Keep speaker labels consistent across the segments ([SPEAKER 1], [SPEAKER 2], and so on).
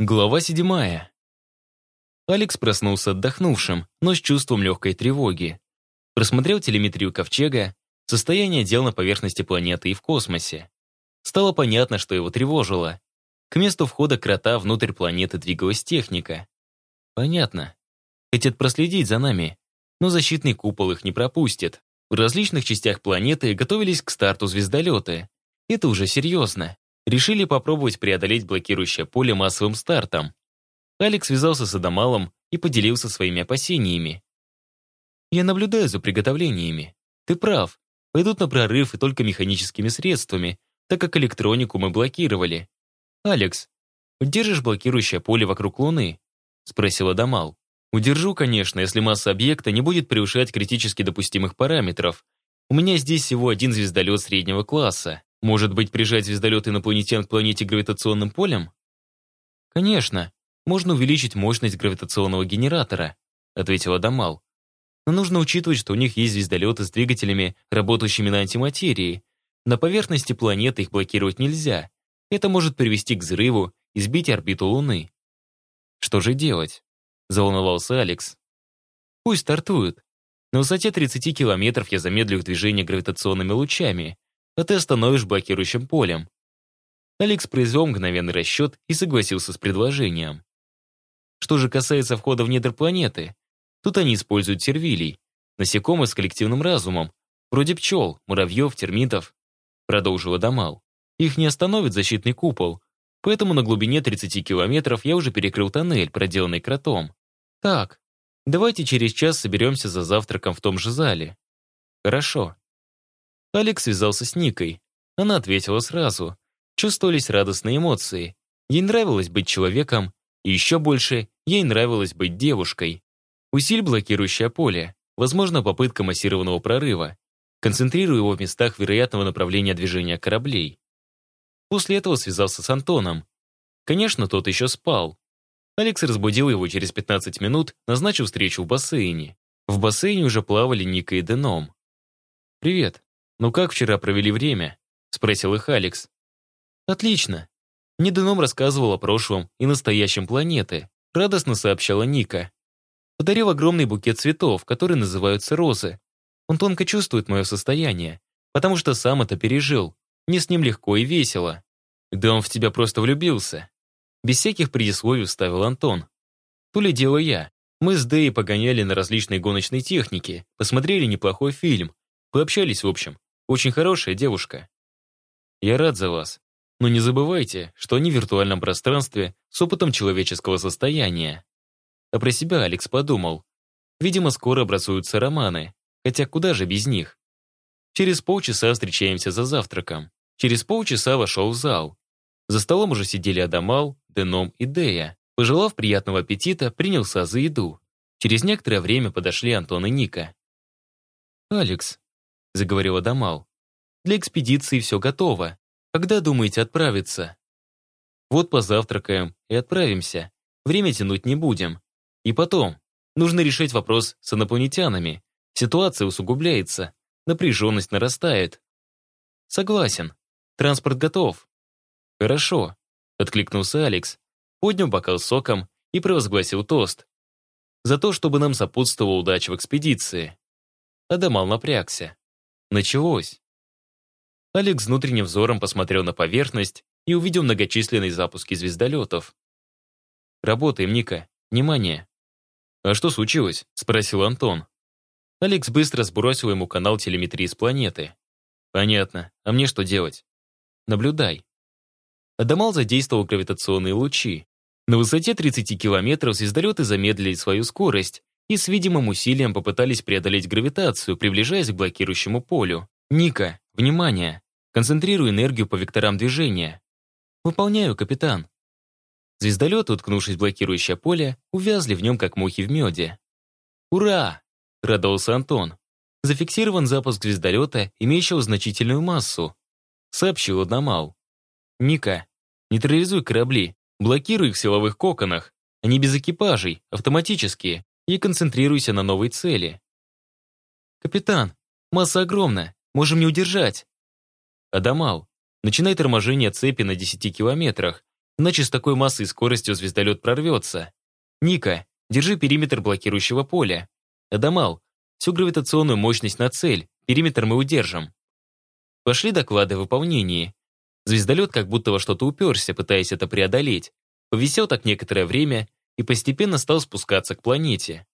[SPEAKER 1] Глава седьмая. Алекс проснулся отдохнувшим, но с чувством легкой тревоги. Просмотрел телеметрию ковчега, состояние дел на поверхности планеты и в космосе. Стало понятно, что его тревожило. К месту входа крота внутрь планеты двигалась техника. Понятно. Хотят проследить за нами, но защитный купол их не пропустит. В различных частях планеты готовились к старту звездолеты. Это уже серьезно решили попробовать преодолеть блокирующее поле массовым стартом. Алекс связался с Адамалом и поделился своими опасениями. «Я наблюдаю за приготовлениями. Ты прав. Пойдут на прорыв и только механическими средствами, так как электронику мы блокировали. Алекс, удержишь блокирующее поле вокруг Луны?» спросил Адамал. «Удержу, конечно, если масса объекта не будет превышать критически допустимых параметров. У меня здесь всего один звездолет среднего класса. Может быть, прижать звездолет инопланетян к планете гравитационным полем? Конечно, можно увеличить мощность гравитационного генератора, ответила Дамал. Но нужно учитывать, что у них есть звездолеты с двигателями, работающими на антиматерии. На поверхности планеты их блокировать нельзя. Это может привести к взрыву и сбить орбиту Луны. Что же делать? Заволновался Алекс. Пусть стартуют. На высоте 30 километров я замедлю их движение гравитационными лучами, а ты остановишь блокирующим полем. Алекс произвел мгновенный расчет и согласился с предложением. Что же касается входа в недр планеты, тут они используют сервилий, насекомых с коллективным разумом, вроде пчел, муравьев, термитов, продолжила Дамал. Их не остановит защитный купол, поэтому на глубине 30 километров я уже перекрыл тоннель, проделанный кротом. Так, давайте через час соберемся за завтраком в том же зале. Хорошо. Алекс связался с Никой. Она ответила сразу. Чувствовались радостные эмоции. Ей нравилось быть человеком, и еще больше ей нравилось быть девушкой. Усиль блокирующее поле. Возможно, попытка массированного прорыва. Концентрируя его в местах вероятного направления движения кораблей. После этого связался с Антоном. Конечно, тот еще спал. Алекс разбудил его через 15 минут, назначив встречу в бассейне. В бассейне уже плавали Ника и Деном. «Привет», «Ну как вчера провели время?» — спросил их Алекс. «Отлично». Недуном рассказывал о прошлом и настоящем планеты. Радостно сообщала Ника. Подарил огромный букет цветов, которые называются розы. Он тонко чувствует мое состояние, потому что сам это пережил. Мне с ним легко и весело. Да он в тебя просто влюбился. Без всяких предисловий вставил Антон. То ли дело я. Мы с Дэей погоняли на различной гоночной технике, посмотрели неплохой фильм, пообщались в общем. Очень хорошая девушка. Я рад за вас. Но не забывайте, что они в виртуальном пространстве с опытом человеческого состояния. А про себя Алекс подумал. Видимо, скоро образуются романы. Хотя куда же без них? Через полчаса встречаемся за завтраком. Через полчаса вошел в зал. За столом уже сидели Адамал, Деном и Дея. Пожелав приятного аппетита, принялся за еду. Через некоторое время подошли Антон и Ника. «Алекс, заговорил Адамал. Для экспедиции все готово. Когда думаете отправиться? Вот позавтракаем и отправимся. Время тянуть не будем. И потом, нужно решить вопрос с инопланетянами. Ситуация усугубляется, напряженность нарастает. Согласен. Транспорт готов. Хорошо, откликнулся Алекс, поднял бокал соком и провозгласил тост. За то, чтобы нам сопутствовала удача в экспедиции. Адамал напрягся. Началось. Алекс внутренним взором посмотрел на поверхность и увидел многочисленные запуски звездолетов. «Работаем, Ника. Внимание!» «А что случилось?» — спросил Антон. Алекс быстро сбросил ему канал телеметрии с планеты. «Понятно. А мне что делать?» «Наблюдай». Адамал задействовал гравитационные лучи. На высоте 30 километров звездолеты замедлили свою скорость и с видимым усилием попытались преодолеть гравитацию, приближаясь к блокирующему полю. «Ника, внимание! Концентрируй энергию по векторам движения». «Выполняю, капитан». Звездолеты, уткнувшись в блокирующее поле, увязли в нем, как мухи в меде. «Ура!» — радовался Антон. «Зафиксирован запуск звездолета, имеющего значительную массу», — сообщил Одномал. «Ника, нейтрализуй корабли, блокируй их в силовых коконах. Они без экипажей, автоматические и концентрируйся на новой цели. «Капитан, масса огромная, можем не удержать». «Адамал, начинай торможение цепи на 10 километрах Иначе с такой массой и скоростью звездолет прорвется. Ника, держи периметр блокирующего поля. Адамал, всю гравитационную мощность на цель, периметр мы удержим. Пошли доклады о выполнении. Звездолет как будто во что-то уперся, пытаясь это преодолеть. Повисел так некоторое время и постепенно стал спускаться к планете.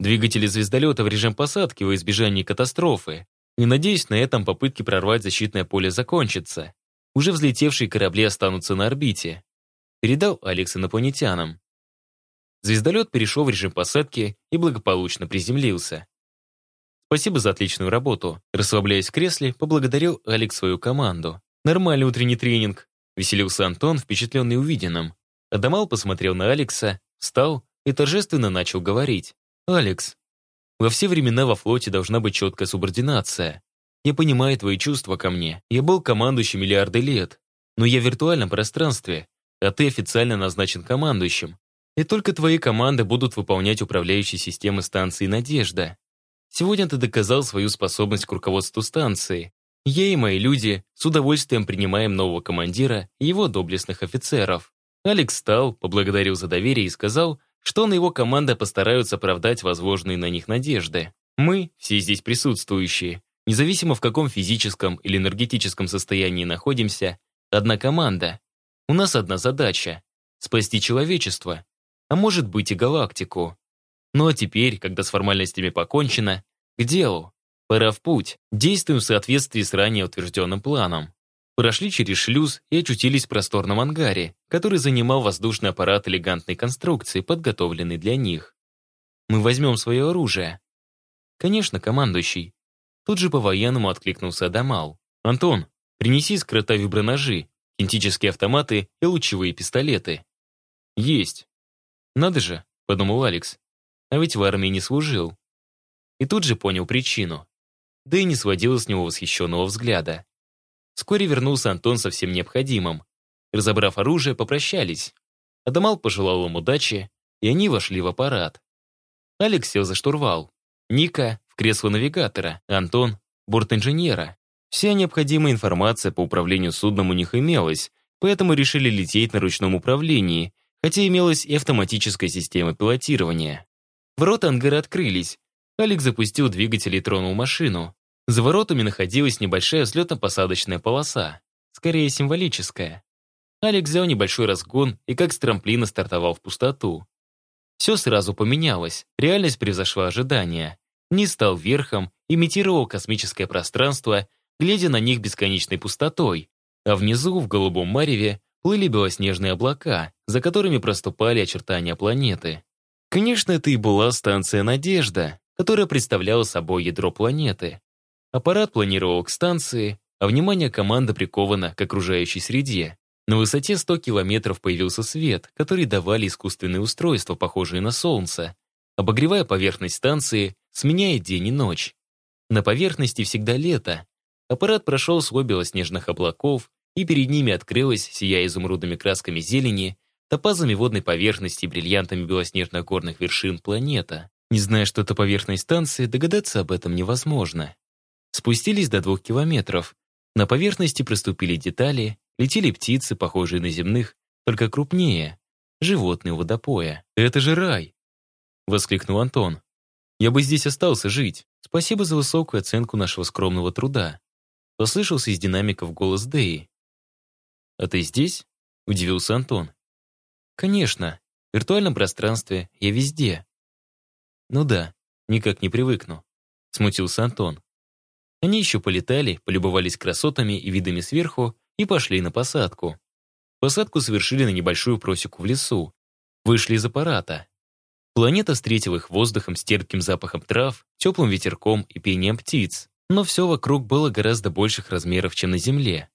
[SPEAKER 1] Двигатели звездолета в режим посадки во избежание катастрофы. И, надеюсь, на этом попытки прорвать защитное поле закончатся. Уже взлетевшие корабли останутся на орбите. Передал Алекс инопланетянам. Звездолет перешел в режим посадки и благополучно приземлился. Спасибо за отличную работу. Расслабляясь в кресле, поблагодарил Алекс свою команду. Нормальный утренний тренинг. Веселился Антон, впечатленный увиденным. Адамал посмотрел на Алекса, встал и торжественно начал говорить. «Алекс, во все времена во флоте должна быть четкая субординация. Я понимаю твои чувства ко мне. Я был командующим миллиарды лет. Но я в виртуальном пространстве, а ты официально назначен командующим. И только твои команды будут выполнять управляющие системы станции «Надежда». Сегодня ты доказал свою способность к руководству станции. Я и мои люди с удовольствием принимаем нового командира и его доблестных офицеров. Алекс встал, поблагодарил за доверие и сказал, что он и его команда постараются оправдать возложенные на них надежды. Мы, все здесь присутствующие, Независимо в каком физическом или энергетическом состоянии находимся, одна команда. У нас одна задача — спасти человечество, а может быть и галактику. Ну а теперь, когда с формальностями покончено, к делу. Пора в путь. Действуем в соответствии с ранее утвержденным планом. Прошли через шлюз и очутились в просторном ангаре, который занимал воздушный аппарат элегантной конструкции, подготовленный для них. Мы возьмем свое оружие. Конечно, командующий. Тут же по-военному откликнулся Адамал. «Антон, принеси скрота виброножи, кинетические автоматы и лучевые пистолеты». «Есть». «Надо же», — подумал Алекс. «А ведь в армии не служил». И тут же понял причину. Да и не сводил с него восхищенного взгляда. Вскоре вернулся Антон со всем необходимым. Разобрав оружие, попрощались. Адамал пожелал им удачи, и они вошли в аппарат. Алекс сел за штурвал. Ника кресло навигатора, Антон — бортинженера. Вся необходимая информация по управлению судном у них имелась, поэтому решили лететь на ручном управлении, хотя имелась и автоматическая система пилотирования. Ворота ангара открылись. Алекс запустил двигатель и тронул машину. За воротами находилась небольшая взлетно-посадочная полоса, скорее символическая. Алекс взял небольшой разгон и как с трамплина стартовал в пустоту. Все сразу поменялось, реальность превзошла ожидания не стал верхом, имитировал космическое пространство, глядя на них бесконечной пустотой, а внизу, в голубом мареве, плыли белоснежные облака, за которыми проступали очертания планеты. Конечно, это и была станция «Надежда», которая представляла собой ядро планеты. Аппарат планировал к станции, а внимание команды приковано к окружающей среде. На высоте 100 километров появился свет, который давали искусственные устройства, похожие на Солнце, обогревая поверхность станции сменяет день и ночь. На поверхности всегда лето. Аппарат прошел свой белоснежных облаков, и перед ними открылась, сияя изумрудными красками зелени, топазами водной поверхности и бриллиантами белоснежных горных вершин планета. Не зная, что это поверхность станции, догадаться об этом невозможно. Спустились до двух километров. На поверхности проступили детали, летели птицы, похожие на земных, только крупнее. Животные водопоя. «Это же рай!» — воскликнул Антон. Я бы здесь остался жить. Спасибо за высокую оценку нашего скромного труда. Послышался из динамиков голос Дэи. «А ты здесь?» — удивился Антон. «Конечно. В виртуальном пространстве я везде». «Ну да, никак не привыкну», — смутился Антон. Они еще полетали, полюбовались красотами и видами сверху и пошли на посадку. Посадку совершили на небольшую просеку в лесу. Вышли из аппарата. Планета встретила их воздухом с терпким запахом трав, теплым ветерком и пением птиц. Но все вокруг было гораздо больших размеров, чем на Земле.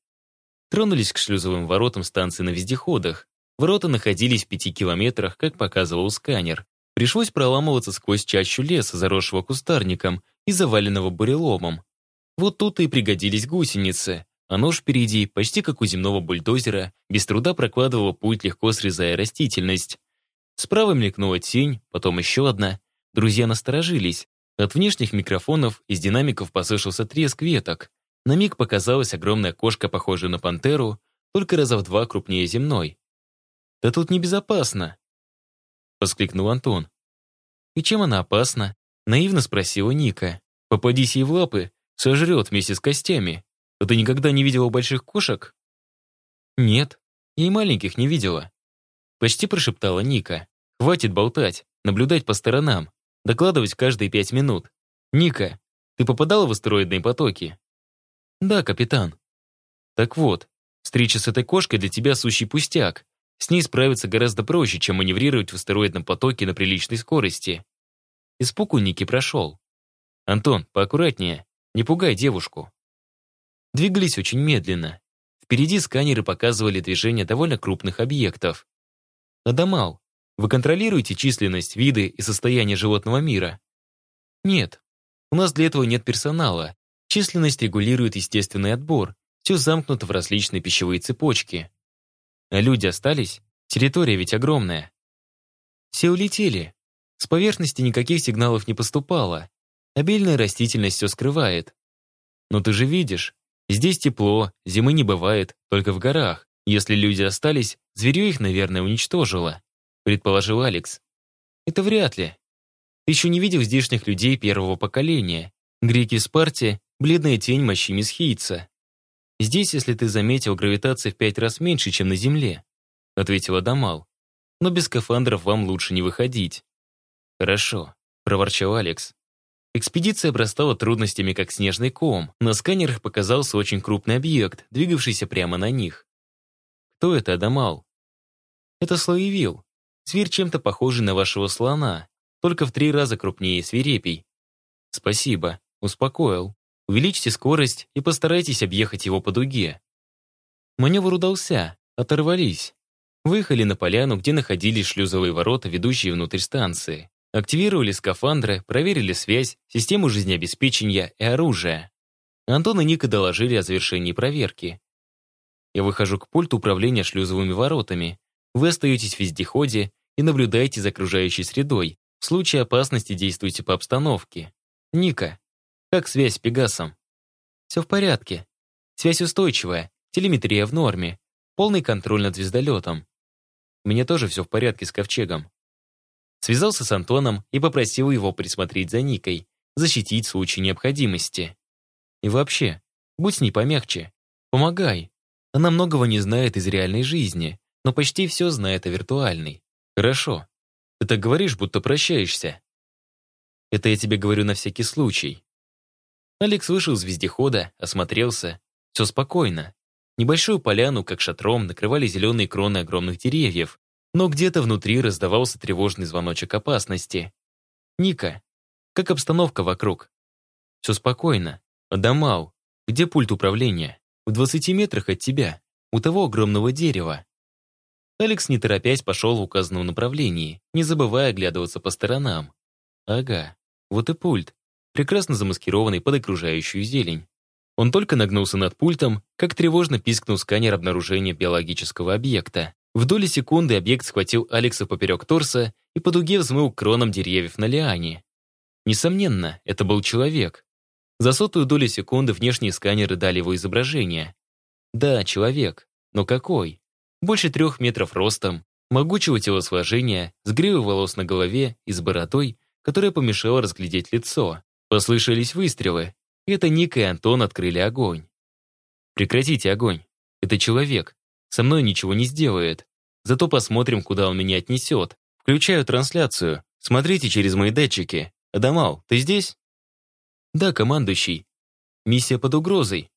[SPEAKER 1] Тронулись к шлюзовым воротам станции на вездеходах. Ворота находились в пяти километрах, как показывал сканер. Пришлось проламываться сквозь чащу леса, заросшего кустарником и заваленного буреломом. Вот тут и пригодились гусеницы, а нож впереди, почти как у земного бульдозера, без труда прокладывал путь, легко срезая растительность. Справа мелькнула тень, потом еще одна. Друзья насторожились. От внешних микрофонов из динамиков послышался треск веток. На миг показалась огромная кошка, похожая на пантеру, только раза в два крупнее земной. «Да тут небезопасно!» Воскликнул Антон. «И чем она опасна?» Наивно спросила Ника. «Попадись ей в лапы, сожрет вместе с костями. Ты никогда не видела больших кошек?» «Нет, я и маленьких не видела», — почти прошептала Ника. «Хватит болтать, наблюдать по сторонам, докладывать каждые пять минут. Ника, ты попадала в астероидные потоки?» «Да, капитан». «Так вот, встреча с этой кошкой для тебя сущий пустяк. С ней справиться гораздо проще, чем маневрировать в астероидном потоке на приличной скорости». Испуг у Ники прошел. «Антон, поаккуратнее, не пугай девушку». Двигались очень медленно. Впереди сканеры показывали движение довольно крупных объектов. «Адамал, вы контролируете численность, виды и состояние животного мира?» «Нет, у нас для этого нет персонала. Численность регулирует естественный отбор. Все замкнуто в различные пищевые цепочки. А люди остались? Территория ведь огромная. Все улетели. С поверхности никаких сигналов не поступало. Обильная растительность все скрывает. Но ты же видишь, здесь тепло, зимы не бывает, только в горах. Если люди остались, зверье их, наверное, уничтожило, предположил Алекс. Это вряд ли. Ты еще не видел здешних людей первого поколения. Греки Спарте — бледная тень мощи Месхийца. Здесь, если ты заметил, гравитация в пять раз меньше, чем на Земле, ответила Дамал. Но без скафандров вам лучше не выходить. Хорошо, проворчал Алекс. Экспедиция обрастала трудностями, как снежный ком. На сканерах показался очень крупный объект, двигавшийся прямо на них. Кто это, Адамал? Это слоевил. Зверь чем-то похожий на вашего слона только в три раза крупнее свирепей. Спасибо, успокоил. Увеличьте скорость и постарайтесь объехать его по дуге. Маневр удался, оторвались. Выехали на поляну, где находились шлюзовые ворота, ведущие внутрь станции. Активировали скафандры, проверили связь, систему жизнеобеспечения и оружие. Антон и Ника доложили о завершении проверки. Я выхожу к пульту управления шлюзовыми воротами. Вы остаетесь в вездеходе и наблюдаете за окружающей средой, в случае опасности действуйте по обстановке. Ника, как связь с Пегасом? Все в порядке. Связь устойчивая, телеметрия в норме, полный контроль над звездолетом. У меня тоже все в порядке с ковчегом. Связался с Антоном и попросил его присмотреть за Никой, защитить в случае необходимости. И вообще, будь с ней помягче. Помогай. Она многого не знает из реальной жизни, но почти все знает о виртуальной. Хорошо. Ты так говоришь, будто прощаешься. Это я тебе говорю на всякий случай. Алекс вышел из вездехода, осмотрелся. Все спокойно. Небольшую поляну, как шатром, накрывали зеленые кроны огромных деревьев, но где-то внутри раздавался тревожный звоночек опасности. «Ника, как обстановка вокруг?» «Все спокойно. Адамал, где пульт управления?» «В 20 метрах от тебя, у того огромного дерева. Алекс, не торопясь, пошел в указанном направлении, не забывая оглядываться по сторонам. Ага, вот и пульт, прекрасно замаскированный под окружающую зелень. Он только нагнулся над пультом, как тревожно пискнул сканер обнаружения биологического объекта. В доли секунды объект схватил Алекса поперек торса и по дуге взмыл кроном деревьев на лиане. Несомненно, это был человек. За сотую долю секунды внешние сканеры дали его изображение. Да, человек. Но какой? больше трех метров ростом, могучего телосложения, с гривой волос на голове и с бородой, которая помешала разглядеть лицо. Послышались выстрелы. Это Ник и Антон открыли огонь. «Прекратите огонь. Это человек. Со мной ничего не сделает. Зато посмотрим, куда он меня отнесет. Включаю трансляцию. Смотрите через мои датчики. Адамал, ты здесь?» «Да, командующий. Миссия под угрозой».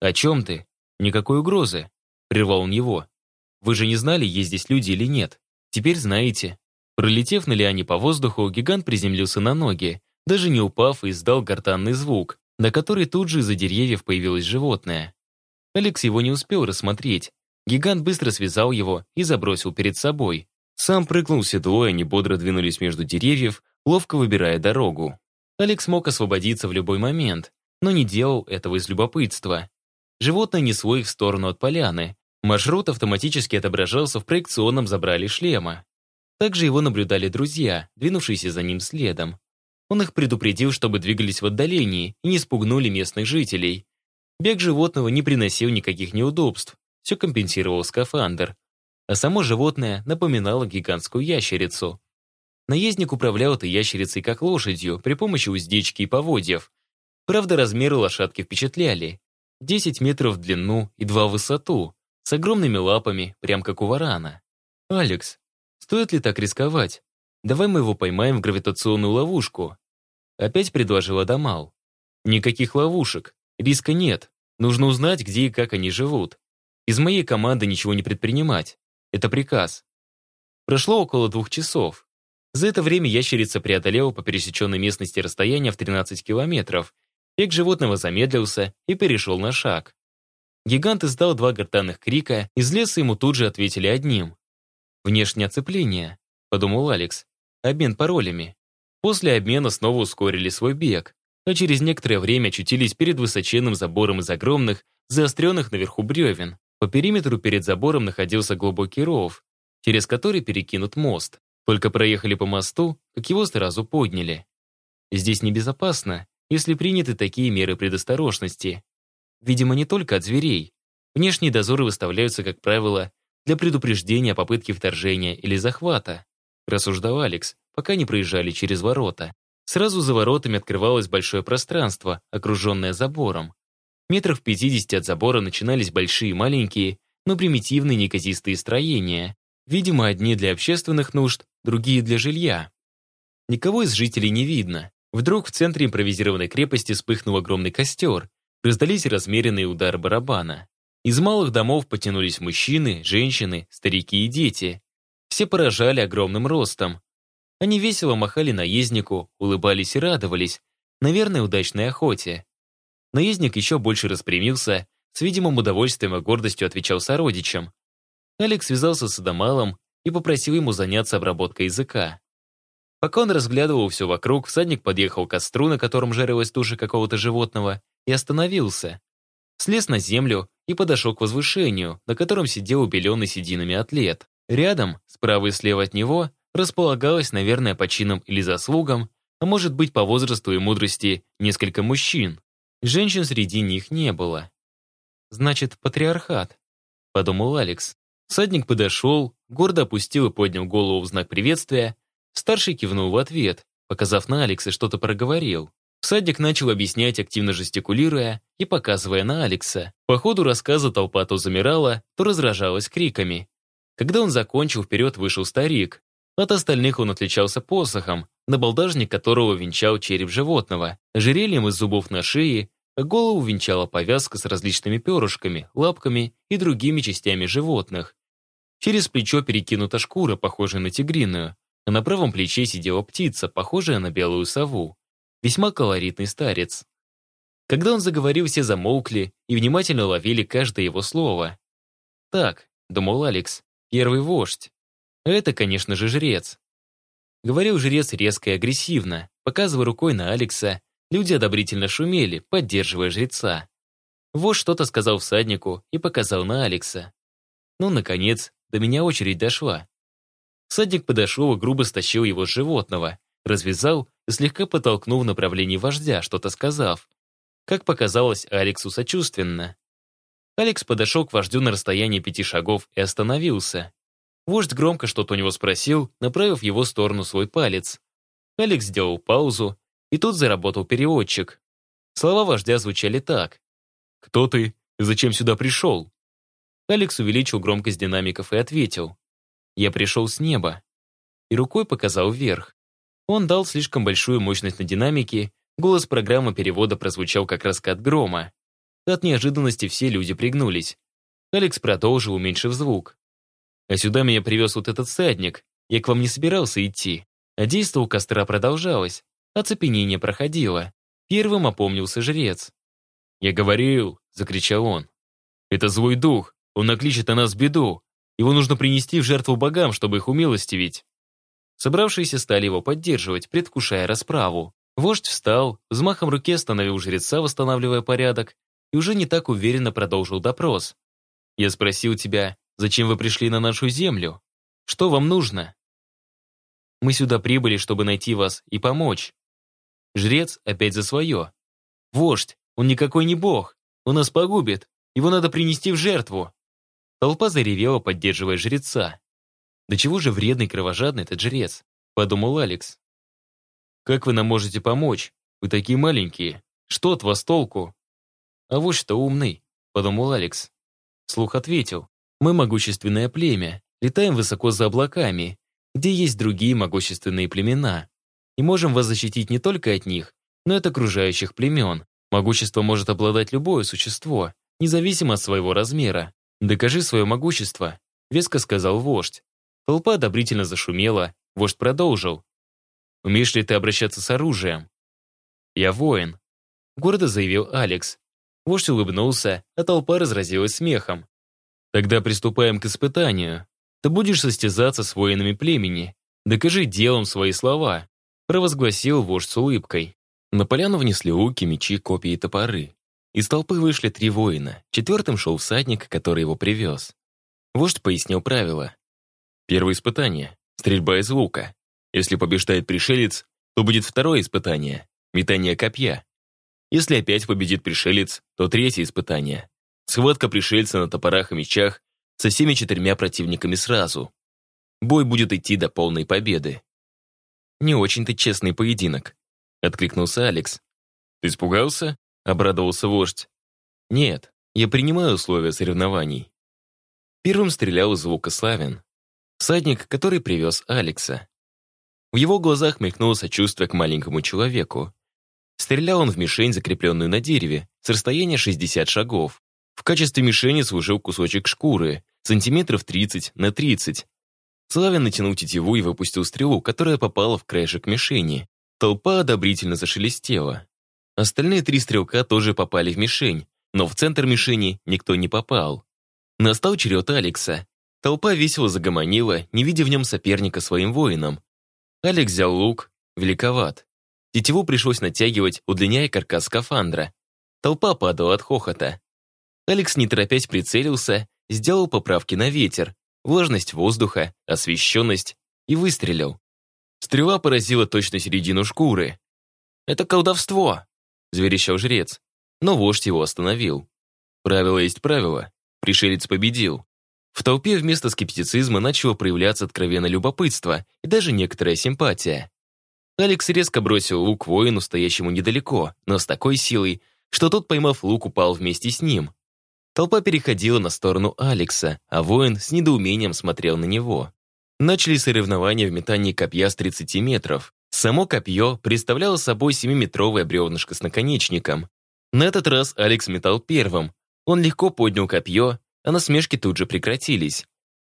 [SPEAKER 1] «О чем ты? Никакой угрозы», — прервал он его. Вы же не знали, есть здесь люди или нет. Теперь знаете. Пролетев на лиане по воздуху, гигант приземлился на ноги, даже не упав и издал гортанный звук, на который тут же из-за деревьев появилось животное. Алекс его не успел рассмотреть. Гигант быстро связал его и забросил перед собой. Сам прыгнул седло, и они бодро двинулись между деревьев, ловко выбирая дорогу. Алекс мог освободиться в любой момент, но не делал этого из любопытства. Животное несло их в сторону от поляны, Маршрут автоматически отображался в проекционном забрале шлема. Также его наблюдали друзья, двинувшиеся за ним следом. Он их предупредил, чтобы двигались в отдалении и не спугнули местных жителей. Бег животного не приносил никаких неудобств, все компенсировал скафандр. а само животное напоминало гигантскую ящерицу. Наездник управлял этой ящерицей как лошадью при помощи уздечки и поводьев. Правда, размеры лошадки впечатляли. 10 метров в длину и 2 в высоту, с огромными лапами, прям как у варана. «Алекс, стоит ли так рисковать? Давай мы его поймаем в гравитационную ловушку». Опять предложила Дамал. «Никаких ловушек, риска нет. Нужно узнать, где и как они живут. Из моей команды ничего не предпринимать. Это приказ». Прошло около двух часов. За это время ящерица преодолела по пересеченной местности расстояние в 13 километров. Бег животного замедлился и перешел на шаг. Гигант издал два гортанных крика, из леса ему тут же ответили одним. «Внешнее оцепление», — подумал Алекс. «Обмен паролями». После обмена снова ускорили свой бег, а через некоторое время очутились перед высоченным забором из огромных, заостренных наверху бревен. По периметру перед забором находился глубокий ров, через который перекинут мост. Только проехали по мосту, как его сразу подняли. Здесь небезопасно, если приняты такие меры предосторожности. Видимо, не только от зверей. Внешние дозоры выставляются, как правило, для предупреждения о попытке вторжения или захвата, рассуждал Алекс, пока не проезжали через ворота. Сразу за воротами открывалось большое пространство, окруженное забором. Метров 50 от забора начинались большие маленькие, но примитивные неказистые строения, Видимо, одни для общественных нужд, другие для жилья. Никого из жителей не видно. Вдруг в центре импровизированной крепости вспыхнул огромный костер. Раздались размеренные удары барабана. Из малых домов потянулись мужчины, женщины, старики и дети. Все поражали огромным ростом. Они весело махали наезднику, улыбались и радовались. Наверное, удачной охоте. Наездник еще больше распрямился, с видимым удовольствием и гордостью отвечал сородичам. Алекс связался с Адамалом и попросил ему заняться обработкой языка. Пока он разглядывал все вокруг, всадник подъехал к костру, на котором жарилась туша какого-то животного, и остановился. Слез на землю и подошел к возвышению, на котором сидел убеленный сединами атлет. Рядом, справа и слева от него, располагалось, наверное, по чинам или заслугам, а может быть, по возрасту и мудрости, несколько мужчин. Женщин среди них не было. «Значит, патриархат», — подумал Алекс. Садник подошел, гордо опустил и поднял голову в знак приветствия. Старший кивнул в ответ, показав на Алекса, что-то проговорил. Всадник начал объяснять, активно жестикулируя и показывая на Алекса. По ходу рассказа толпа то замирала, то разражалась криками. Когда он закончил, вперед вышел старик. От остальных он отличался посохом, на балдажник которого венчал череп животного, ожерельем из зубов на шее, голову венчала повязка с различными перышками, лапками и другими частями животных. Через плечо перекинута шкура, похожая на тигриную, а на правом плече сидела птица, похожая на белую сову. Весьма колоритный старец. Когда он заговорил, все замолкли и внимательно ловили каждое его слово. «Так», — думал Алекс, — «первый вождь. Это, конечно же, жрец». Говорил жрец резко и агрессивно, показывая рукой на Алекса. Люди одобрительно шумели, поддерживая жреца. Вождь что-то сказал всаднику и показал на Алекса. Ну, наконец, до меня очередь дошла. Садник подошел и грубо стащил его с животного, развязал и слегка подтолкнул в направлении вождя, что-то сказав. Как показалось Алексу сочувственно. Алекс подошел к вождю на расстоянии пяти шагов и остановился. Вождь громко что-то у него спросил, направив в его сторону свой палец. Алекс сделал паузу, и тут заработал переводчик. Слова вождя звучали так. «Кто ты? Зачем сюда пришел?» Алекс увеличил громкость динамиков и ответил. «Я пришел с неба». И рукой показал вверх. Он дал слишком большую мощность на динамике, голос программы перевода прозвучал как раскат грома. От неожиданности все люди пригнулись. Алекс продолжил, уменьшив звук. «А сюда меня привез вот этот садник. Я к вам не собирался идти». А действо у костра продолжалось. Оцепенение проходило. Первым опомнился жрец. «Я говорил», — закричал он. «Это злой дух. Он накличет на нас беду. Его нужно принести в жертву богам, чтобы их умилостивить. Собравшиеся стали его поддерживать, предвкушая расправу. Вождь встал, взмахом руки остановил жреца, восстанавливая порядок, и уже не так уверенно продолжил допрос. «Я спросил тебя, зачем вы пришли на нашу землю? Что вам нужно?» «Мы сюда прибыли, чтобы найти вас и помочь». Жрец опять за свое. «Вождь, он никакой не бог, он нас погубит, его надо принести в жертву». Толпа заревела, поддерживая жреца. «Да чего же вредный кровожадный этот жрец?» — подумал Алекс. «Как вы нам можете помочь? Вы такие маленькие. Что от вас толку?» «А вот что умный», — подумал Алекс. Слух ответил. «Мы могущественное племя, летаем высоко за облаками, где есть другие могущественные племена, и можем вас защитить не только от них, но и от окружающих племен. Могущество может обладать любое существо, независимо от своего размера. «Докажи свое могущество», — веско сказал вождь. Толпа одобрительно зашумела, вождь продолжил. «Умеешь ли ты обращаться с оружием?» «Я воин», — гордо заявил Алекс. Вождь улыбнулся, а толпа разразилась смехом. «Тогда приступаем к испытанию. Ты будешь состязаться с воинами племени. Докажи делом свои слова», — провозгласил вождь с улыбкой. На поляну внесли луки, мечи, копья и топоры. Из толпы вышли три воина. Четвертым шел всадник, который его привез. Вождь пояснил правила. Первое испытание — стрельба из лука. Если побеждает пришелец, то будет второе испытание — метание копья. Если опять победит пришелец, то третье испытание — схватка пришельца на топорах и мечах со всеми четырьмя противниками сразу. Бой будет идти до полной победы. «Не очень-то честный поединок», — откликнулся Алекс. «Ты испугался?» Обрадовался вождь. Нет, я принимаю условия соревнований. Первым стрелял из лука Славин. Всадник, который привез Алекса. В его глазах мелькнуло сочувствие к маленькому человеку. Стрелял он в мишень, закрепленную на дереве, с расстояния 60 шагов. В качестве мишени служил кусочек шкуры, сантиметров 30 на 30. Славин натянул тетиву и выпустил стрелу, которая попала в краешек мишени. Толпа одобрительно зашелестела. Остальные три стрелка тоже попали в мишень, но в центр мишени никто не попал. Настал черед Алекса. Толпа весело загомонила, не видя в нем соперника своим воинам. Алекс взял лук, великоват. Тетиву пришлось натягивать, удлиняя каркас скафандра. Толпа падала от хохота. Алекс, не торопясь, прицелился, сделал поправки на ветер, влажность воздуха, освещенность и выстрелил. Стрела поразила точно середину шкуры. «Это колдовство!» Зверещал жрец. Но вождь его остановил. Правило есть правило. Пришелец победил. В толпе вместо скептицизма начало проявляться откровенное любопытство и даже некоторая симпатия. Алекс резко бросил лук воину, стоящему недалеко, но с такой силой, что тот, поймав лук, упал вместе с ним. Толпа переходила на сторону Алекса, а воин с недоумением смотрел на него. Начали соревнования в метании копья с 30 метров. Само копье представляло собой семиметровое бревнышко с наконечником. На этот раз Алекс метал первым. Он легко поднял копье, а насмешки тут же прекратились.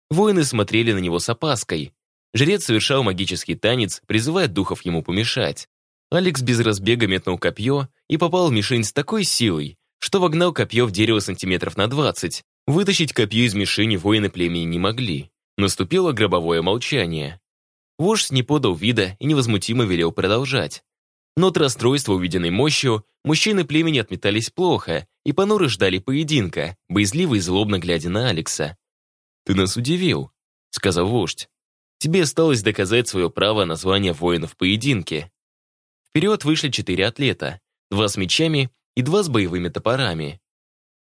[SPEAKER 1] Воины смотрели на него с опаской. Жрец совершал магический танец, призывая духов ему помешать. Алекс без разбега метнул копье и попал в мишень с такой силой, что вогнал копье в дерево сантиметров на 20. Вытащить копье из мишени воины племени не могли. Наступило гробовое молчание. Вождь не подал вида и невозмутимо велел продолжать. Но от расстройства, увиденной мощью, мужчины племени отметались плохо и понуро ждали поединка, боязливо и злобно глядя на Алекса. «Ты нас удивил», — сказал вождь. «Тебе осталось доказать свое право на звание воинов в поединке». Вперед вышли четыре атлета, два с мечами и два с боевыми топорами.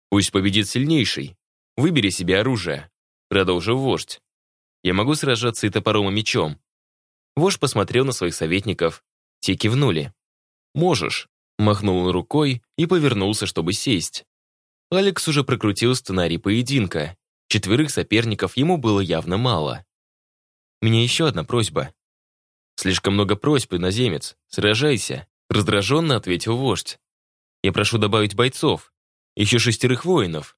[SPEAKER 1] «Пусть победит сильнейший. Выбери себе оружие», — продолжил вождь. «Я могу сражаться и топором, и мечом, Вождь посмотрел на своих советников. Те кивнули. «Можешь», — махнул он рукой и повернулся, чтобы сесть. Алекс уже прокрутил сценарий поединка. Четверых соперников ему было явно мало. «Мне еще одна просьба». «Слишком много просьб, иноземец. Сражайся», — раздраженно ответил вождь. «Я прошу добавить бойцов. Еще шестерых воинов».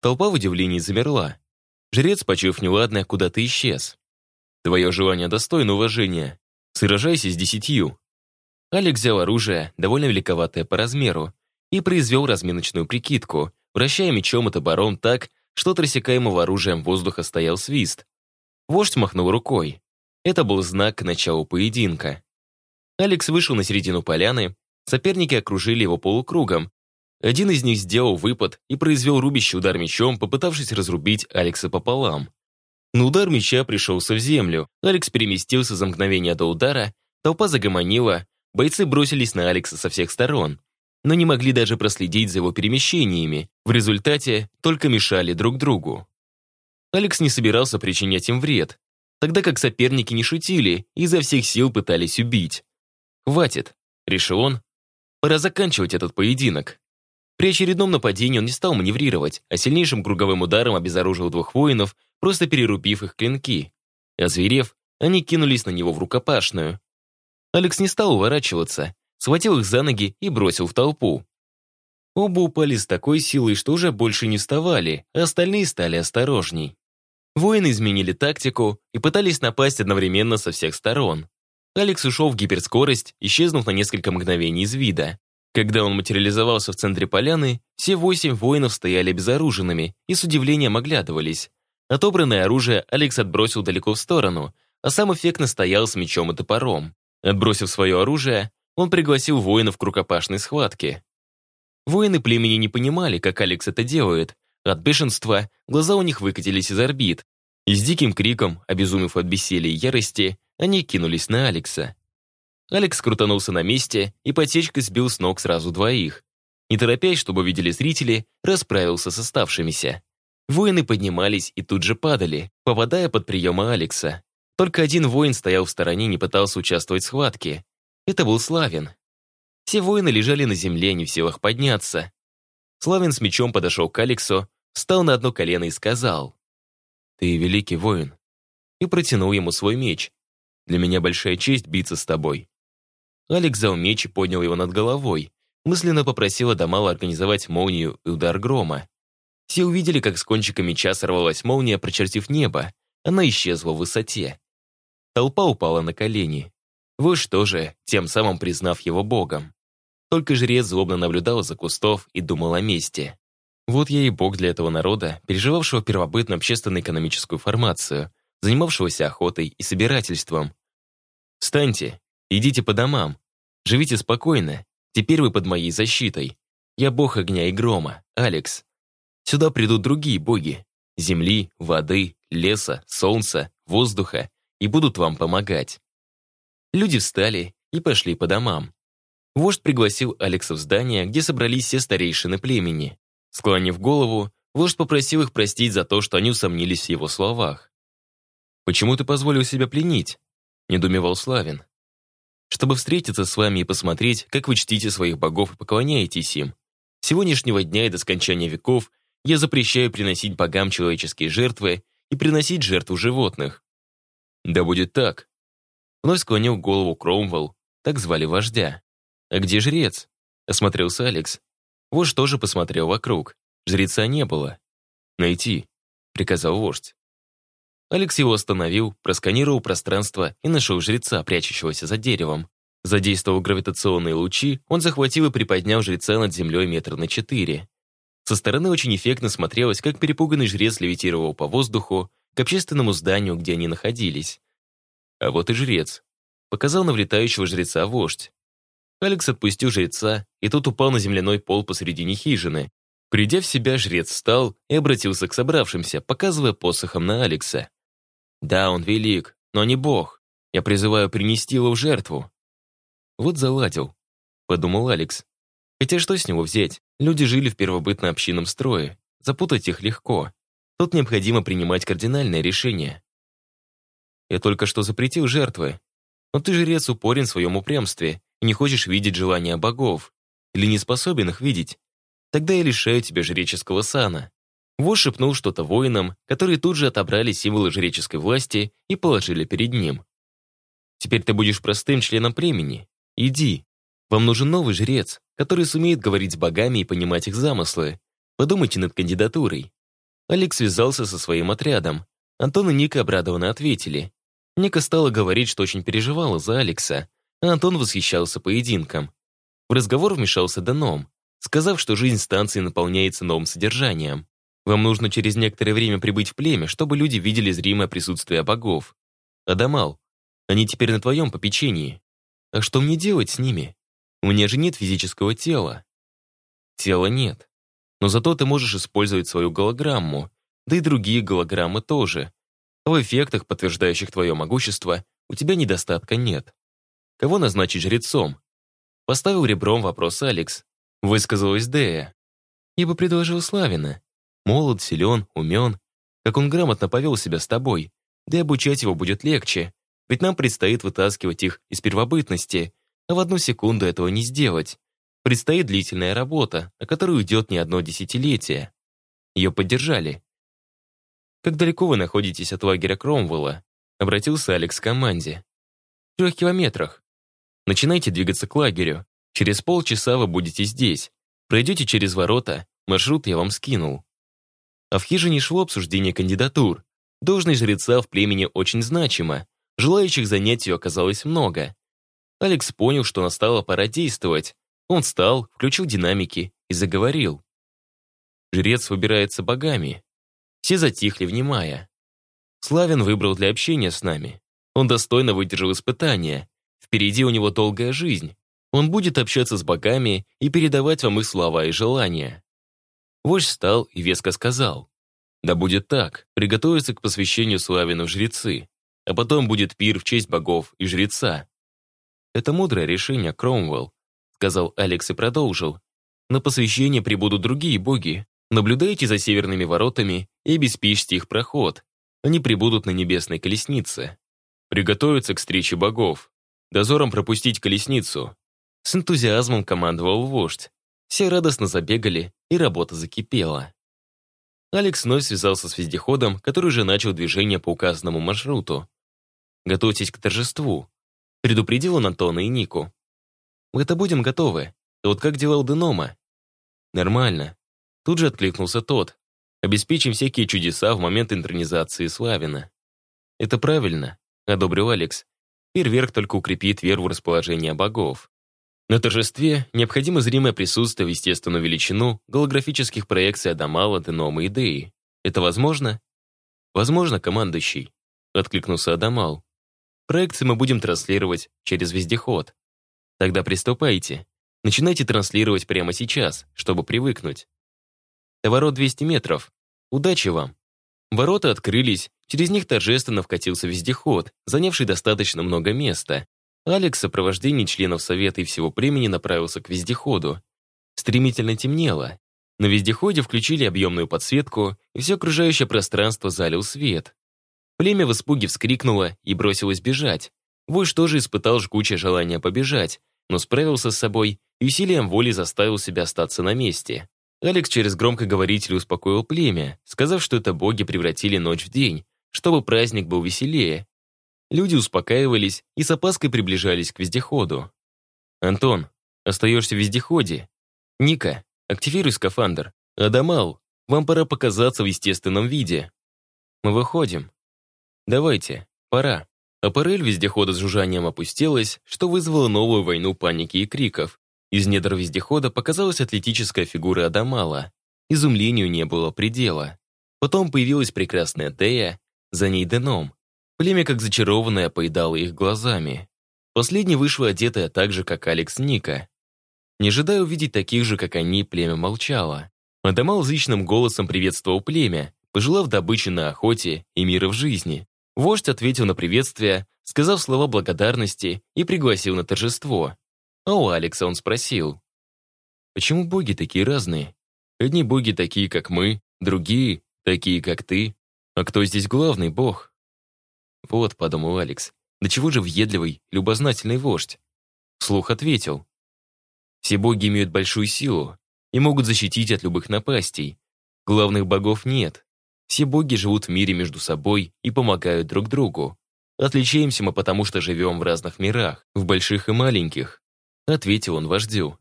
[SPEAKER 1] Толпа в удивлении замерла. Жрец, почуяв неладное, куда-то исчез. Твое желание достойно уважения. Сражайся с десятью». Алекс взял оружие, довольно великоватое по размеру, и произвел разминочную прикидку, вращая мечом и топором так, что от рассекаемого оружием воздуха стоял свист. Вождь махнул рукой. Это был знак к началу поединка. Алекс вышел на середину поляны, соперники окружили его полукругом. Один из них сделал выпад и произвел рубящий удар мечом, попытавшись разрубить Алекса пополам. Но удар меча пришелся в землю. Алекс переместился за мгновение до удара, толпа загомонила, бойцы бросились на Алекса со всех сторон. но не могли даже проследить за его перемещениями, в результате только мешали друг другу. Алекс не собирался причинять им вред, тогда как соперники не шутили и изо всех сил пытались убить. «Хватит», — решил он, — «пора заканчивать этот поединок». При очередном нападении он не стал маневрировать, а сильнейшим круговым ударом обезоружил двух воинов, просто перерубив их клинки. Озверев, они кинулись на него в рукопашную. Алекс не стал уворачиваться, схватил их за ноги и бросил в толпу. Оба упали с такой силой, что уже больше не вставали, а остальные стали осторожней. Воины изменили тактику и пытались напасть одновременно со всех сторон. Алекс ушел в гиперскорость, исчезнув на несколько мгновений из вида. Когда он материализовался в центре поляны, все восемь воинов стояли безоруженными и с удивлением оглядывались. Отобранное оружие Алекс отбросил далеко в сторону, а сам эффектно стоял с мечом и топором. Отбросив свое оружие, он пригласил воинов к рукопашной схватке. Воины племени не понимали, как Алекс это делает. От бешенства глаза у них выкатились из орбит. И с диким криком, обезумев от бессилия и ярости, они кинулись на Алекса. Алекс крутанулся на месте и подсечкой сбил с ног сразу двоих. Не торопясь, чтобы видели зрители, расправился с оставшимися. Воины поднимались и тут же падали, попадая под приемы Алекса. Только один воин стоял в стороне и не пытался участвовать в схватке. Это был Славин. Все воины лежали на земле, не в силах подняться. Славин с мечом подошел к Алексу, встал на одно колено и сказал, «Ты великий воин». И протянул ему свой меч. «Для меня большая честь биться с тобой». Алекс взял меч и поднял его над головой. Мысленно попросил Адамала организовать молнию и удар грома. Все увидели, как с кончика меча сорвалась молния, прочертив небо. Она исчезла в высоте. Толпа упала на колени. Вы что же, тем самым признав его богом. Только жрец злобно наблюдал за кустов и думал о мести. Вот я и бог для этого народа, переживавшего первобытную общественно-экономическую формацию, занимавшегося охотой и собирательством. Встаньте, идите по домам, живите спокойно, теперь вы под моей защитой. Я бог огня и грома, Алекс. Сюда придут другие боги, земли, воды, леса, солнца, воздуха, и будут вам помогать. Люди встали и пошли по домам. Вождь пригласил Алекса в здание, где собрались все старейшины племени. Склонив голову, вождь попросил их простить за то, что они усомнились в его словах. «Почему ты позволил себя пленить?» – недумевал Славин. «Чтобы встретиться с вами и посмотреть, как вы чтите своих богов и поклоняетесь им. С сегодняшнего дня и до скончания веков я запрещаю приносить богам человеческие жертвы и приносить жертву животных». «Да будет так», Вновь склонил голову Кромвелл, так звали вождя. «А где жрец?» — осмотрелся Алекс. Вождь тоже посмотрел вокруг. Жреца не было. «Найти», — приказал вождь. Алекс его остановил, просканировал пространство и нашел жреца, прячущегося за деревом. Задействовав гравитационные лучи, он захватил и приподнял жреца над землей метр на четыре. Со стороны очень эффектно смотрелось, как перепуганный жрец левитировал по воздуху к общественному зданию, где они находились. А вот и жрец. Показал на влетающего жреца вождь. Алекс отпустил жреца, и тот упал на земляной пол посредине хижины. Придя в себя, жрец встал и обратился к собравшимся, показывая посохом на Алекса. «Да, он велик, но не бог. Я призываю принести его в жертву». «Вот заладил», — подумал Алекс. Хотя что с него взять? Люди жили в первобытно-общинном строе. Запутать их легко. Тут необходимо принимать кардинальное решение. Я только что запретил жертвы. Но ты, жрец, упорен в своем упрямстве и не хочешь видеть желания богов. Или не способен их видеть. Тогда я лишаю тебя жреческого сана». Вождь шепнул что-то воинам, которые тут же отобрали символы жреческой власти и положили перед ним. «Теперь ты будешь простым членом племени. Иди. Вам нужен новый жрец, который сумеет говорить с богами и понимать их замыслы. Подумайте над кандидатурой». Алекс связался со своим отрядом. Антон и Ника обрадованно ответили. Ника стала говорить, что очень переживала за Алекса, а Антон восхищался поединком. В разговор вмешался Даном, сказав, что жизнь станции наполняется новым содержанием. Вам нужно через некоторое время прибыть в племя, чтобы люди видели зримое присутствие богов. Адамал, они теперь на твоем попечении. А что мне делать с ними? У меня же нет физического тела. Тела нет. Но зато ты можешь использовать свою голограмму, да и другие голограммы тоже. В эффектах, подтверждающих твое могущество, у тебя недостатка нет. Кого назначить жрецом? Поставил ребром вопрос Алекс. высказалась Дея. «Я бы предложил Славина. Молод, силен, умен. Как он грамотно повел себя с тобой. Да и обучать его будет легче. Ведь нам предстоит вытаскивать их из первобытности, а в одну секунду этого не сделать. Предстоит длительная работа, на которую уйдет не одно десятилетие. Ее поддержали. «Как далеко вы находитесь от лагеря Кромвелла?» Обратился Алекс к команде. «В трех километрах. Начинайте двигаться к лагерю. Через полчаса вы будете здесь. Пройдете через ворота, маршрут я вам скинул». А в хижине шло обсуждение кандидатур. Должность жреца в племени очень значима. Желающих занять ее оказалось много. Алекс понял, что настала пора действовать. Он встал, включил динамики и заговорил. Жрец выбирается богами. Все затихли, внимая. Славин выбрал для общения с нами. Он достойно выдержал испытания. Впереди у него долгая жизнь. Он будет общаться с богами и передавать вам их слова и желания. Вождь встал и веско сказал. Да будет так, приготовиться к посвящению Славину жрецы, а потом будет пир в честь богов и жреца. Это мудрое решение, Кромвелл, сказал Алекс и продолжил. На посвящение прибудут другие боги. Наблюдайте за северными воротами и обеспечьте их проход. Они прибудут на небесной колеснице. Приготовиться к встрече богов. Дозором пропустить колесницу. С энтузиазмом командовал вождь. Все радостно забегали, и работа закипела. Алекс вновь связался с вездеходом, который уже начал движение по указанному маршруту. «Готовьтесь к торжеству», — предупредил он Антона и Нику. «Мы-то будем готовы. А вот как дела у Денома?» «Нормально». Тут же откликнулся тот. «Обеспечим всякие чудеса в момент интронизации Славина». «Это правильно», — одобрил Алекс. «Фейерверк только укрепит веру в расположение богов». На торжестве необходимо зримое присутствие в естественную величину голографических проекций Адамала, Денома и Деи. Это возможно? Возможно, командующий, откликнулся Адамал. Проекции мы будем транслировать через вездеход. Тогда приступайте. Начинайте транслировать прямо сейчас, чтобы привыкнуть. Ворот 200 метров. Удачи вам. Ворота открылись, через них торжественно вкатился вездеход, занявший достаточно много места, Алекс в сопровождении членов Совета и всего племени направился к вездеходу. Стремительно темнело. На вездеходе включили объемную подсветку, и все окружающее пространство залил свет. Племя в испуге вскрикнуло и бросилось бежать. Вождь тоже испытал жгучее желание побежать, но справился с собой и усилием воли заставил себя остаться на месте. Алекс через громкоговоритель успокоил племя, сказав, что это боги превратили ночь в день, чтобы праздник был веселее, Люди успокаивались и с опаской приближались к вездеходу. «Антон, остаешься в вездеходе. Ника, активируй скафандр. Адамал, вам пора показаться в естественном виде. Мы выходим. Давайте, пора». Аппарель вездехода с жужжанием опустилась, что вызвало новую войну паники и криков. Из недр вездехода показалась атлетическая фигура Адамала. Изумлению не было предела. Потом появилась прекрасная Тея, за ней Деном. Племя, как зачарованное, поедало их глазами. Последний вышла одетая так же, как Алекс Ника. Не ожидая увидеть таких же, как они, племя молчало. Адамал зычным голосом приветствовал племя, пожелав добычи на охоте и мира в жизни. Вождь ответил на приветствие, сказав слова благодарности и пригласил на торжество. А у Алекса он спросил. «Почему боги такие разные? Одни боги такие, как мы, другие такие, как ты. А кто здесь главный бог?» «Вот», — подумал Алекс, — «да чего же въедливый, любознательный вождь?» Слух ответил. «Все боги имеют большую силу и могут защитить от любых напастей. Главных богов нет. Все боги живут в мире между собой и помогают друг другу. Отличаемся мы потому, что живем в разных мирах, в больших и маленьких», — ответил он вождю.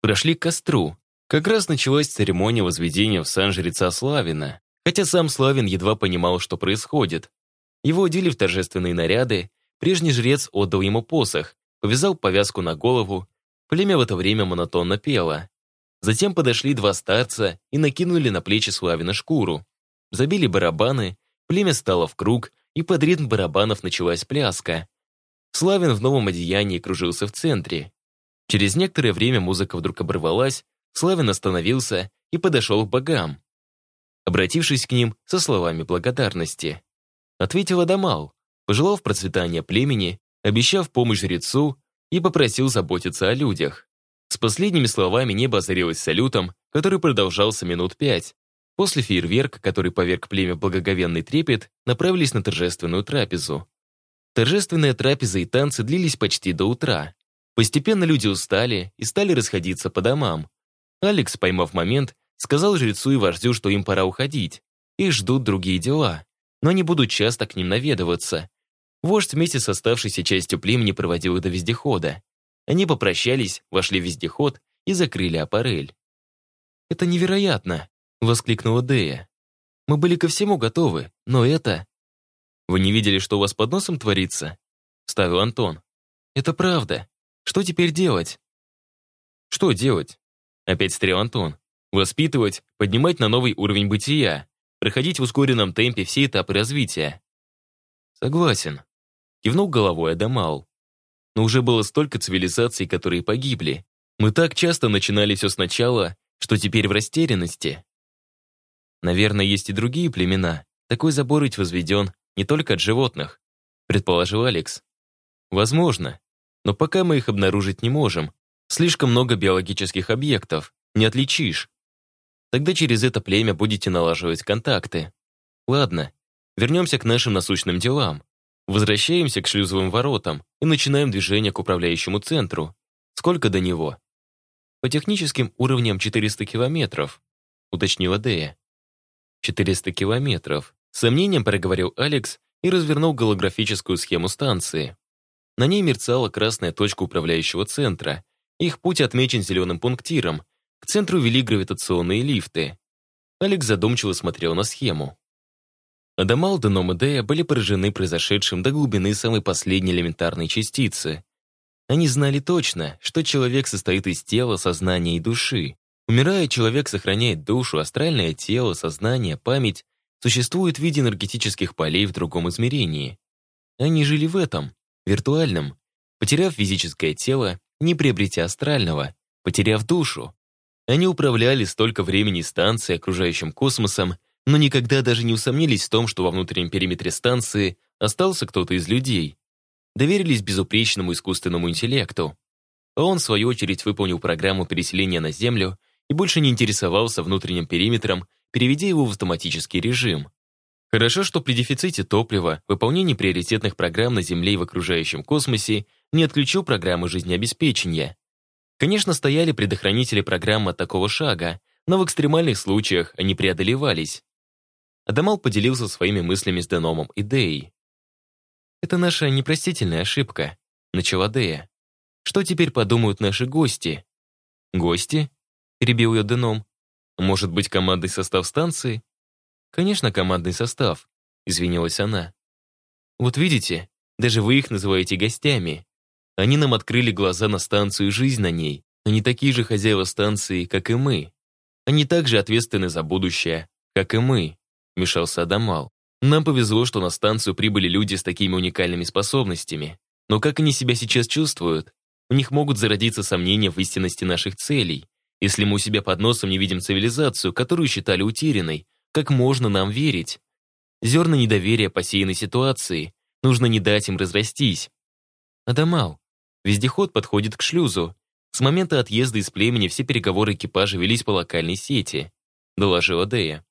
[SPEAKER 1] Прошли к костру. Как раз началась церемония возведения в сан жреца Славина, хотя сам Славин едва понимал, что происходит. Его одели в торжественные наряды, прежний жрец отдал ему посох, повязал повязку на голову, племя в это время монотонно пело. Затем подошли два старца и накинули на плечи Славина шкуру. Забили барабаны, племя стало в круг, и под ритм барабанов началась пляска. Славин в новом одеянии кружился в центре. Через некоторое время музыка вдруг оборвалась, Славин остановился и подошел к богам, обратившись к ним со словами благодарности ответил Адамал, пожелав процветания племени, обещав помощь жрецу и попросил заботиться о людях. С последними словами небо озарилось салютом, который продолжался минут пять. После фейерверка, который поверг племя благоговенный трепет, направились на торжественную трапезу. Торжественная трапеза и танцы длились почти до утра. Постепенно люди устали и стали расходиться по домам. Алекс, поймав момент, сказал жрецу и вождю, что им пора уходить. Их ждут другие дела, но они будут часто к ним наведываться. Вождь вместе с оставшейся частью племени проводил их до вездехода. Они попрощались, вошли в вездеход и закрыли аппарель. «Это невероятно!» — воскликнула Дея. «Мы были ко всему готовы, но это...» «Вы не видели, что у вас под носом творится?» — вставил Антон. «Это правда. Что теперь делать?» «Что делать?» — опять стрел Антон. «Воспитывать, поднимать на новый уровень бытия, проходить в ускоренном темпе все этапы развития». «Согласен», — кивнул головой Адамал. Но уже было столько цивилизаций, которые погибли. Мы так часто начинали все сначала, что теперь в растерянности. Наверное, есть и другие племена. Такой забор ведь возведен не только от животных, предположил Алекс. Возможно. Но пока мы их обнаружить не можем. Слишком много биологических объектов. Не отличишь. Тогда через это племя будете налаживать контакты. Ладно, вернемся к нашим насущным делам. Возвращаемся к шлюзовым воротам и начинаем движение к управляющему центру. Сколько до него? По техническим уровням 400 километров, уточнила Дея. 400 километров. С сомнением проговорил Алекс и развернул голографическую схему станции. На ней мерцала красная точка управляющего центра. Их путь отмечен зеленым пунктиром. К центру вели гравитационные лифты. Алекс задумчиво смотрел на схему. Адамал, и Дея были поражены произошедшим до глубины самой последней элементарной частицы. Они знали точно, что человек состоит из тела, сознания и души. Умирая, человек сохраняет душу, астральное тело, сознание, память существует в виде энергетических полей в другом измерении. Они жили в этом, виртуальном, потеряв физическое тело, не приобретя астрального, потеряв душу. Они управляли столько времени станцией, окружающим космосом, но никогда даже не усомнились в том, что во внутреннем периметре станции остался кто-то из людей. Доверились безупречному искусственному интеллекту. Он, в свою очередь, выполнил программу переселения на Землю и больше не интересовался внутренним периметром, переведя его в автоматический режим. Хорошо, что при дефиците топлива, выполнении приоритетных программ на Земле и в окружающем космосе не отключил программы жизнеобеспечения. Конечно, стояли предохранители программы от такого шага, но в экстремальных случаях они преодолевались. Адамал поделился своими мыслями с Деномом и Деей. «Это наша непростительная ошибка», — начала Дея. «Что теперь подумают наши гости?» «Гости?» — перебил ее Деном. «Может быть, командный состав станции?» «Конечно, командный состав», — извинилась она. «Вот видите, даже вы их называете гостями. Они нам открыли глаза на станцию и жизнь на ней. Они такие же хозяева станции, как и мы. Они также ответственны за будущее, как и мы вмешался Адамал. Нам повезло, что на станцию прибыли люди с такими уникальными способностями. Но как они себя сейчас чувствуют? У них могут зародиться сомнения в истинности наших целей. Если мы у себя под носом не видим цивилизацию, которую считали утерянной, как можно нам верить? Зерна недоверия посеяны ситуации. Нужно не дать им разрастись. Адамал. Вездеход подходит к шлюзу. С момента отъезда из племени все переговоры экипажа велись по локальной сети, доложила Дея.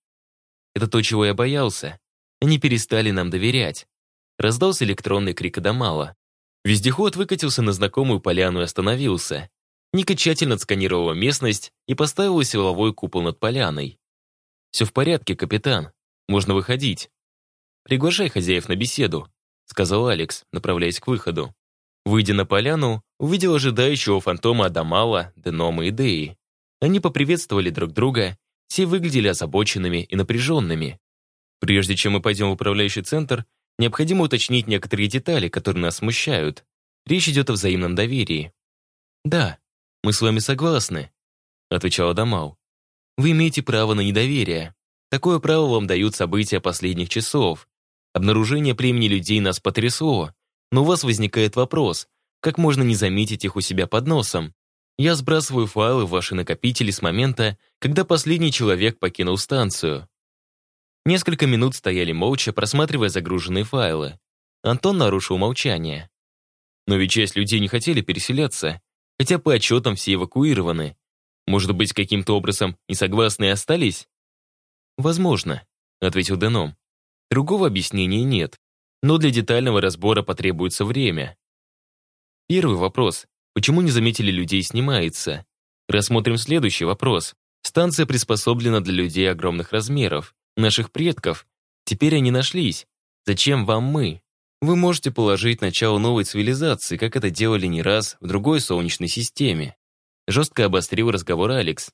[SPEAKER 1] Это то, чего я боялся. Они перестали нам доверять. Раздался электронный крик Адамала. Вездеход выкатился на знакомую поляну и остановился. Ника тщательно отсканировала местность и поставила силовой купол над поляной. «Все в порядке, капитан. Можно выходить». «Приглашай хозяев на беседу», — сказал Алекс, направляясь к выходу. Выйдя на поляну, увидел ожидающего фантома Адамала, Денома и Деи. Они поприветствовали друг друга все выглядели озабоченными и напряженными. Прежде чем мы пойдем в управляющий центр, необходимо уточнить некоторые детали, которые нас смущают. Речь идет о взаимном доверии. «Да, мы с вами согласны», — отвечал Адамал. «Вы имеете право на недоверие. Такое право вам дают события последних часов. Обнаружение племени людей нас потрясло, но у вас возникает вопрос, как можно не заметить их у себя под носом? Я сбрасываю файлы в ваши накопители с момента, когда последний человек покинул станцию. Несколько минут стояли молча, просматривая загруженные файлы. Антон нарушил молчание. Но ведь часть людей не хотели переселяться. хотя по отчетам все эвакуированы. Может быть, каким-то образом несогласные остались? Возможно, ответил Деном. Другого объяснения нет, но для детального разбора потребуется время. Первый вопрос. Почему не заметили людей снимается? Рассмотрим следующий вопрос. Станция приспособлена для людей огромных размеров, наших предков. Теперь они нашлись. Зачем вам мы? Вы можете положить начало новой цивилизации, как это делали не раз в другой солнечной системе. Жестко обострил разговор Алекс.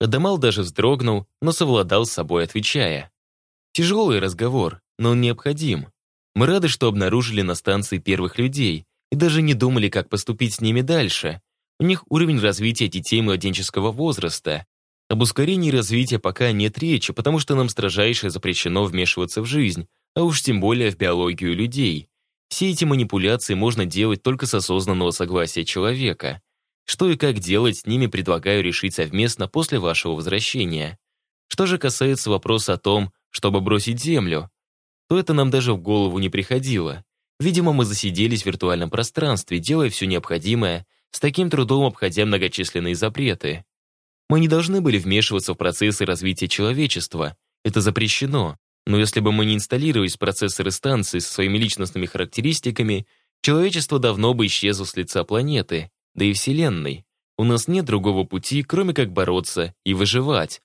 [SPEAKER 1] Адамал даже вздрогнул, но совладал с собой, отвечая. Тяжелый разговор, но он необходим. Мы рады, что обнаружили на станции первых людей и даже не думали, как поступить с ними дальше. У них уровень развития детей младенческого возраста, об ускорении развития пока нет речи, потому что нам строжайше запрещено вмешиваться в жизнь, а уж тем более в биологию людей. Все эти манипуляции можно делать только с осознанного согласия человека. Что и как делать, с ними предлагаю решить совместно после вашего возвращения. Что же касается вопроса о том, чтобы бросить Землю, то это нам даже в голову не приходило. Видимо, мы засиделись в виртуальном пространстве, делая все необходимое, с таким трудом обходя многочисленные запреты. Мы не должны были вмешиваться в процессы развития человечества. Это запрещено. Но если бы мы не инсталлировались в процессоры станции со своими личностными характеристиками, человечество давно бы исчезло с лица планеты, да и Вселенной. У нас нет другого пути, кроме как бороться и выживать.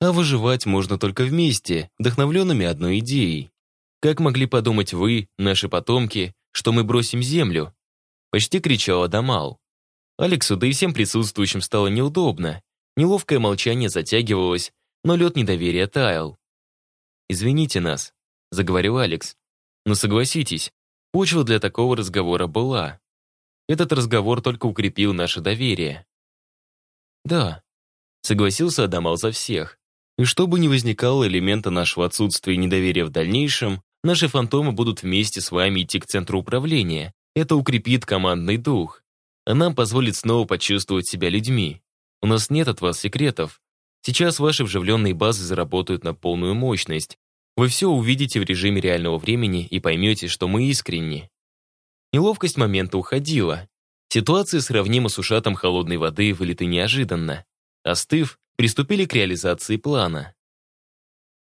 [SPEAKER 1] А выживать можно только вместе, вдохновленными одной идеей. Как могли подумать вы, наши потомки, что мы бросим Землю? Почти кричал Адамал. Алексу, да и всем присутствующим стало неудобно. Неловкое молчание затягивалось, но лед недоверия таял. «Извините нас», — заговорил Алекс. «Но согласитесь, почва для такого разговора была. Этот разговор только укрепил наше доверие». «Да», — согласился Адамал за всех. «И чтобы не возникало элемента нашего отсутствия и недоверия в дальнейшем, наши фантомы будут вместе с вами идти к центру управления. Это укрепит командный дух, а нам позволит снова почувствовать себя людьми. У нас нет от вас секретов. Сейчас ваши вживленные базы заработают на полную мощность. Вы все увидите в режиме реального времени и поймете, что мы искренни. Неловкость момента уходила. Ситуация сравнима с ушатом холодной воды, вылитой неожиданно. Остыв, приступили к реализации плана.